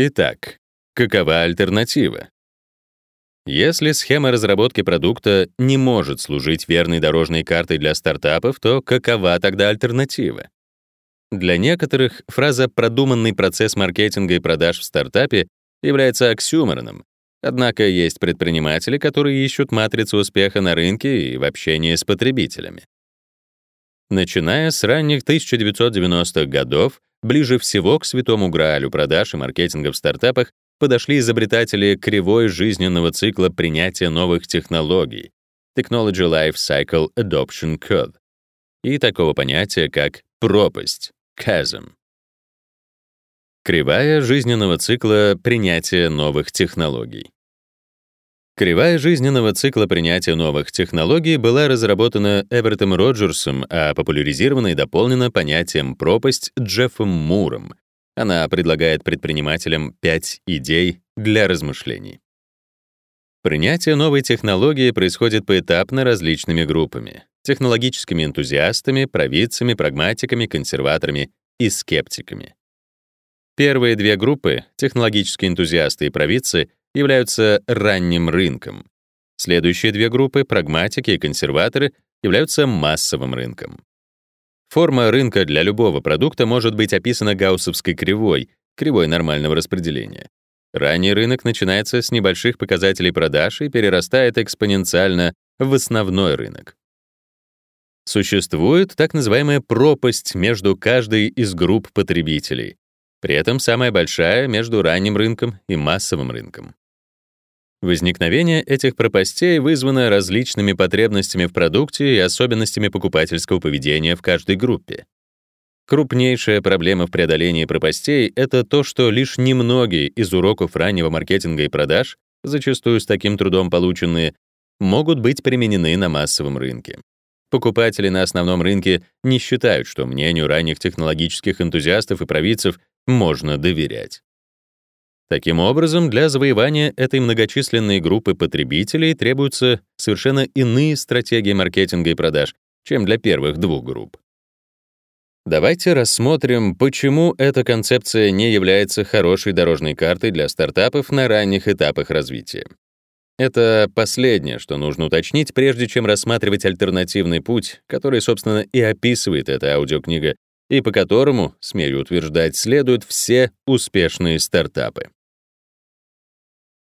Итак, какова альтернатива? Если схема разработки продукта не может служить верной дорожной картой для стартапов, то какова тогда альтернатива? Для некоторых фраза «продуманный процесс маркетинга и продаж в стартапе» является оксюмороном, однако есть предприниматели, которые ищут матрицу успеха на рынке и в общении с потребителями. Начиная с ранних 1990-х годов, ближе всего к святому граалю продаж и маркетинга в стартапах подошли изобретатели кривой жизненного цикла принятия новых технологий Technology Life Cycle Adoption Curve и такого понятия, как пропасть chasm. Кривая жизненного цикла принятия новых технологий. Кривая жизненного цикла принятия новых технологий была разработана Эвертом Роджерсом, а популяризирована и дополнена понятием пропасть Джеффом Муром. Она предлагает предпринимателям пять идей для размышлений. Принятие новой технологии происходит поэтапно различными группами: технологическими энтузиастами, провидцами, прагматиками, консерваторами и скептиками. Первые две группы, технологические энтузиасты и провидцы, являются ранним рынком. Следующие две группы, прагматики и консерваторы, являются массовым рынком. Форма рынка для любого продукта может быть описана гауссовской кривой, кривой нормального распределения. Ранний рынок начинается с небольших показателей продаж и перерастает экспоненциально в основной рынок. Существует так называемая пропасть между каждой из групп потребителей, при этом самая большая между ранним рынком и массовым рынком. Возникновение этих пропастей вызвано различными потребностями в продукте и особенностями покупательского поведения в каждой группе. Крупнейшая проблема в преодолении пропастей — это то, что лишь немногие из уроков раннего маркетинга и продаж, зачастую с таким трудом полученные, могут быть применены на массовом рынке. Покупатели на основном рынке не считают, что мнению ранних технологических энтузиастов и провидцев можно доверять. Таким образом, для завоевания этой многочисленной группы потребителей требуются совершенно иные стратегии маркетинга и продаж, чем для первых двух групп. Давайте рассмотрим, почему эта концепция не является хорошей дорожной картой для стартапов на ранних этапах развития. Это последнее, что нужно уточнить, прежде чем рассматривать альтернативный путь, который, собственно, и описывает эта аудиокнига, и по которому, смею утверждать, следуют все успешные стартапы.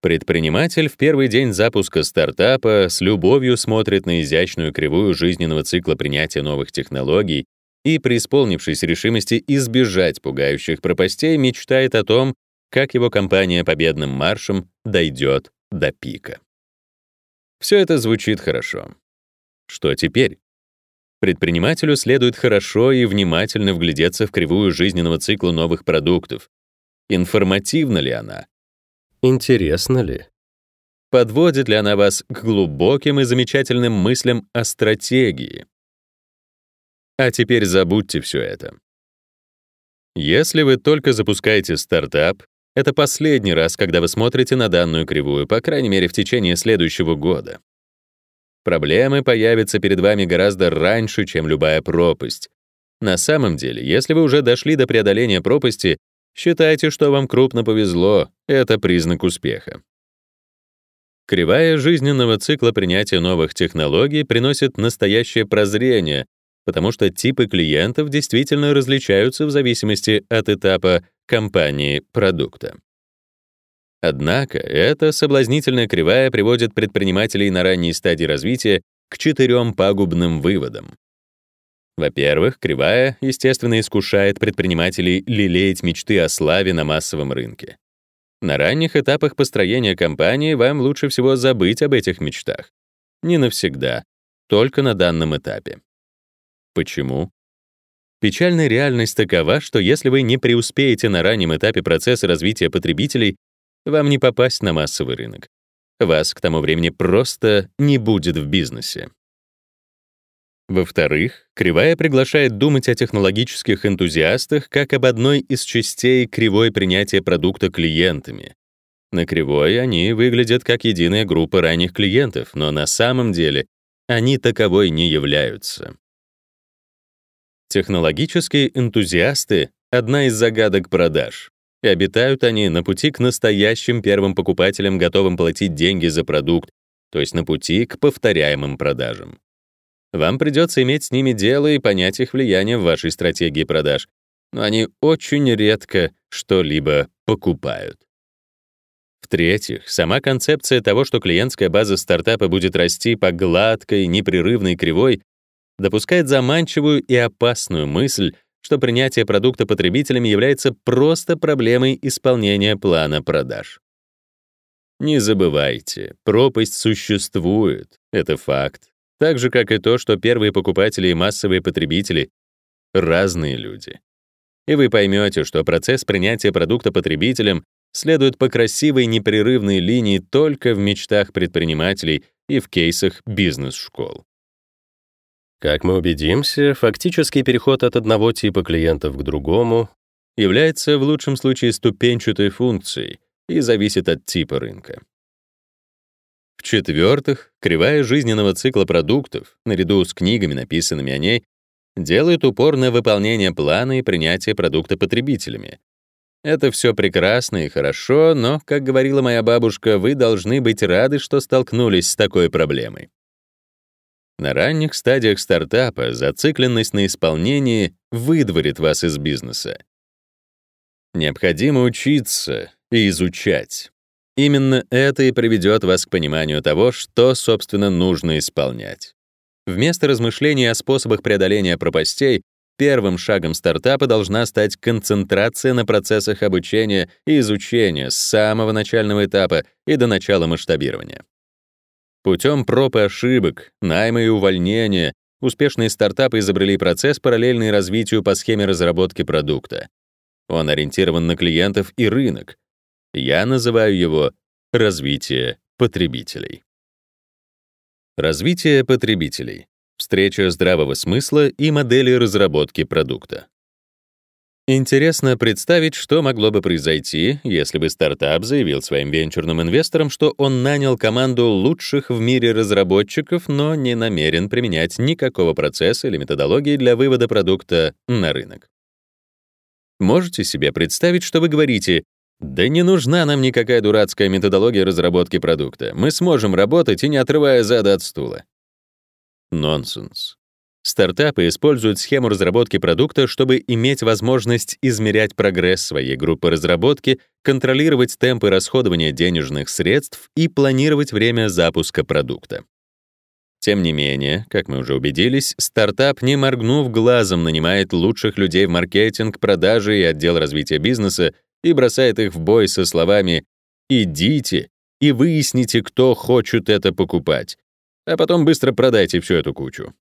Предприниматель в первый день запуска стартапа с любовью смотрит на изящную кривую жизненного цикла принятия новых технологий и, преисполнившись решимости избежать пугающих пропастей, мечтает о том, как его компания победным маршем дойдет до пика. Все это звучит хорошо. Что теперь? Предпринимателю следует хорошо и внимательно вглядеться в кривую жизненного цикла новых продуктов. Информативна ли она? Интересно ли? Подводит ли она вас к глубоким и замечательным мыслям о стратегии? А теперь забудьте все это. Если вы только запускаете стартап, это последний раз, когда вы смотрите на данную кривую, по крайней мере, в течение следующего года. Проблемы появятся перед вами гораздо раньше, чем любая пропасть. На самом деле, если вы уже дошли до преодоления пропасти, Считайте, что вам крупно повезло, это признак успеха. Кривая жизненного цикла принятия новых технологий приносит настоящее прозрение, потому что типы клиентов действительно различаются в зависимости от этапа компании продукта. Однако эта соблазнительная кривая приводит предпринимателей на ранней стадии развития к четырем пагубным выводам. Во-первых, кривая, естественно, искушает предпринимателей лелеять мечты о славе на массовом рынке. На ранних этапах построения компании вам лучше всего забыть об этих мечтах. Не навсегда, только на данном этапе. Почему? Печальная реальность такова, что если вы не преуспеете на раннем этапе процесса развития потребителей, вам не попасть на массовый рынок. Вас к тому времени просто не будет в бизнесе. Во-вторых, кривая приглашает думать о технологических энтузиастах как об одной из частей кривой принятия продукта клиентами. На кривой они выглядят как единая группа ранних клиентов, но на самом деле они таковой не являются. Технологические энтузиасты — одна из загадок продаж. и обитают они на пути к настоящим первым покупателям, готовым платить деньги за продукт, то есть на пути к повторяемым продажам. Вам придется иметь с ними дело и понять их влияние в вашей стратегии продаж, но они очень редко что-либо покупают. В-третьих, сама концепция того, что клиентская база стартапа будет расти по гладкой, непрерывной кривой, допускает заманчивую и опасную мысль, что принятие продукта потребителями является просто проблемой исполнения плана продаж. Не забывайте, пропасть существует, это факт. Так же, как и то, что первые покупатели и массовые потребители — разные люди. И вы поймете, что процесс принятия продукта потребителям следует по красивой непрерывной линии только в мечтах предпринимателей и в кейсах бизнес-школ. Как мы убедимся, фактический переход от одного типа клиентов к другому является в лучшем случае ступенчатой функцией и зависит от типа рынка. В-четвертых, кривая жизненного цикла продуктов, наряду с книгами, написанными о ней, делает упор на выполнение плана и принятие продукта потребителями, это все прекрасно и хорошо, но, как говорила моя бабушка, вы должны быть рады, что столкнулись с такой проблемой. На ранних стадиях стартапа зацикленность на исполнении выдворит вас из бизнеса. Необходимо учиться и изучать. Именно это и приведет вас к пониманию того, что, собственно, нужно исполнять. Вместо размышлений о способах преодоления пропастей Первым шагом стартапа должна стать концентрация на процессах обучения и изучения с самого начального этапа и до начала масштабирования. Путем проб и ошибок, найма и увольнения успешные стартапы изобрели процесс, параллельный развитию по схеме разработки продукта. Он ориентирован на клиентов и рынок. Я называю его развитие потребителей. Развитие потребителей встреча здравого смысла и модели разработки продукта. Интересно представить, что могло бы произойти, если бы стартап заявил своим венчурным инвесторам, что он нанял команду лучших в мире разработчиков, но не намерен применять никакого процесса или методологии для вывода продукта на рынок. Можете себе представить, что вы говорите, да не нужна нам никакая дурацкая методология разработки продукта. Мы сможем работать и не отрывая зада от стула. Нонсенс. Стартапы используют схему разработки продукта, чтобы иметь возможность измерять прогресс своей группы разработки, контролировать темпы расходования денежных средств и планировать время запуска продукта. Тем не менее, как мы уже убедились, стартап, не моргнув глазом, нанимает лучших людей в маркетинг, продажи и отдел развития бизнеса и бросает их в бой со словами «идите и выясните, кто хочет это покупать, а потом быстро продайте всю эту кучу.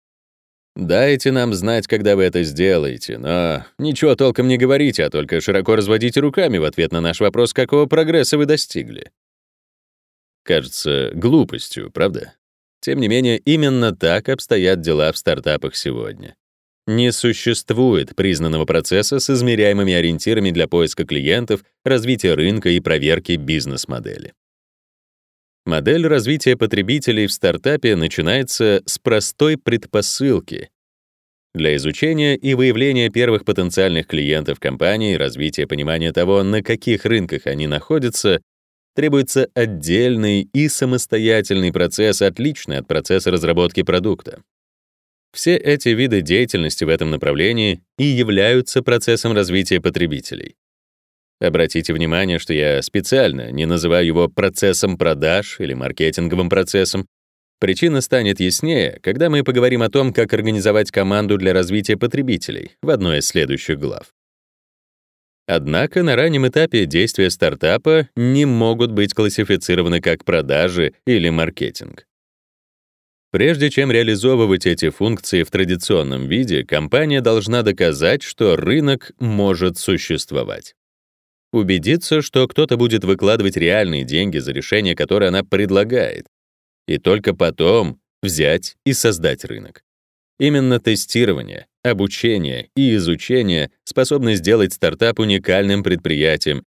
Дайте нам знать, когда вы это сделаете, но ничего толком не говорите, а только широко разводите руками в ответ на наш вопрос, какого прогресса вы достигли. Кажется глупостью, правда? Тем не менее, именно так обстоят дела в стартапах сегодня. Не существует признанного процесса с измеряемыми ориентирами для поиска клиентов, развития рынка и проверки бизнес-модели. Модель развития потребителей в стартапе начинается с простой предпосылки. Для изучения и выявления первых потенциальных клиентов компании и развития понимания того, на каких рынках они находятся, требуется отдельный и самостоятельный процесс, отличный от процесса разработки продукта. Все эти виды деятельности в этом направлении и являются процессом развития потребителей. Обратите внимание, что я специально не называю его процессом продаж или маркетинговым процессом. Причина станет яснее, когда мы поговорим о том, как организовать команду для развития потребителей в одной из следующих глав. Однако на раннем этапе действия стартапа не могут быть классифицированы как продажи или маркетинг. Прежде чем реализовывать эти функции в традиционном виде, компания должна доказать, что рынок может существовать убедиться, что кто-то будет выкладывать реальные деньги за решение, которое она предлагает, и только потом взять и создать рынок. Именно тестирование, обучение и изучение способны сделать стартап уникальным предприятием,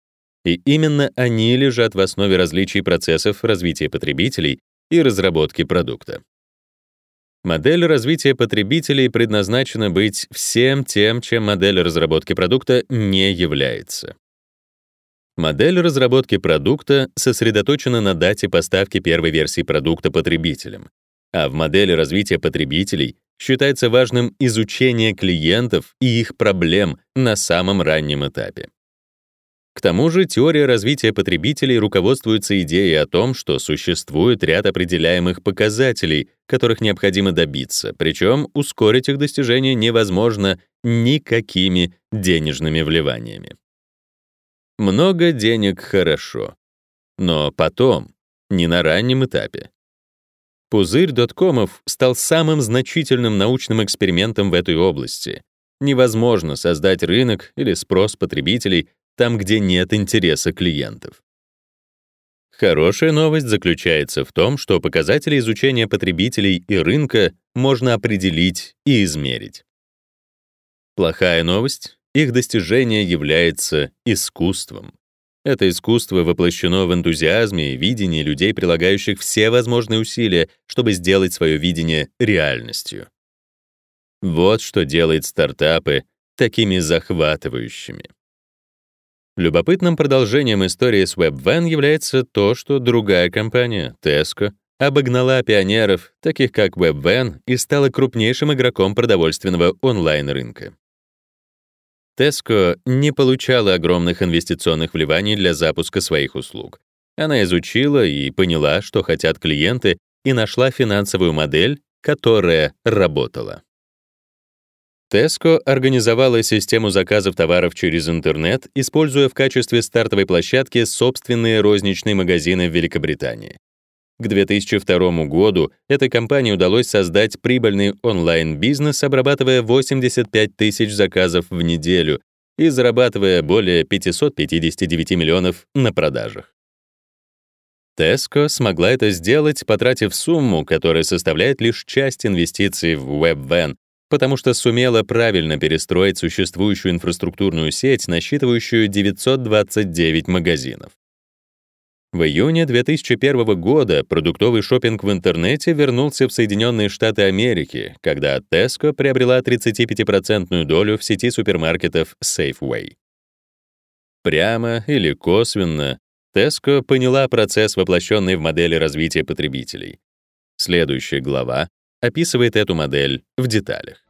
и именно они лежат в основе различий процессов развития потребителей и разработки продукта. Модель развития потребителей предназначена быть всем тем, чем модель разработки продукта не является. Модель разработки продукта сосредоточена на дате поставки первой версии продукта потребителям, а в модели развития потребителей считается важным изучение клиентов и их проблем на самом раннем этапе. К тому же теория развития потребителей руководствуется идеей о том, что существует ряд определяемых показателей, которых необходимо добиться, причем ускорить их достижение невозможно никакими денежными вливаниями. Много денег хорошо, но потом, не на раннем этапе. Пузырь доткомов стал самым значительным научным экспериментом в этой области. Невозможно создать рынок или спрос потребителей там, где нет интереса клиентов. Хорошая новость заключается в том, что показатели изучения потребителей и рынка можно определить и измерить. Плохая новость — их достижение является искусством. Это искусство воплощено в энтузиазме и видении людей, прилагающих все возможные усилия, чтобы сделать свое видение реальностью. Вот что делает стартапы такими захватывающими. Любопытным продолжением истории с WebVan является то, что другая компания, Tesco, обогнала пионеров, таких как WebVan, и стала крупнейшим игроком продовольственного онлайн-рынка. Tesco не получала огромных инвестиционных вливаний для запуска своих услуг. Она изучила и поняла, что хотят клиенты, и нашла финансовую модель, которая работала. Tesco организовала систему заказов товаров через интернет, используя в качестве стартовой площадки собственные розничные магазины в Великобритании. К 2002 году этой компании удалось создать прибыльный онлайн-бизнес, обрабатывая 85 тысяч заказов в неделю и зарабатывая более 559 миллионов на продажах. Tesco смогла это сделать, потратив сумму, которая составляет лишь часть инвестиций в WebVan, потому что сумела правильно перестроить существующую инфраструктурную сеть, насчитывающую 929 магазинов. В июне 2001 года продуктовый шопинг в интернете вернулся в Соединенные Штаты Америки, когда Tesco приобрела 35% долю в сети супермаркетов Safeway. Прямо или косвенно Tesco поняла процесс, воплощенный в модели развития потребителей. Следующая глава описывает эту модель в деталях.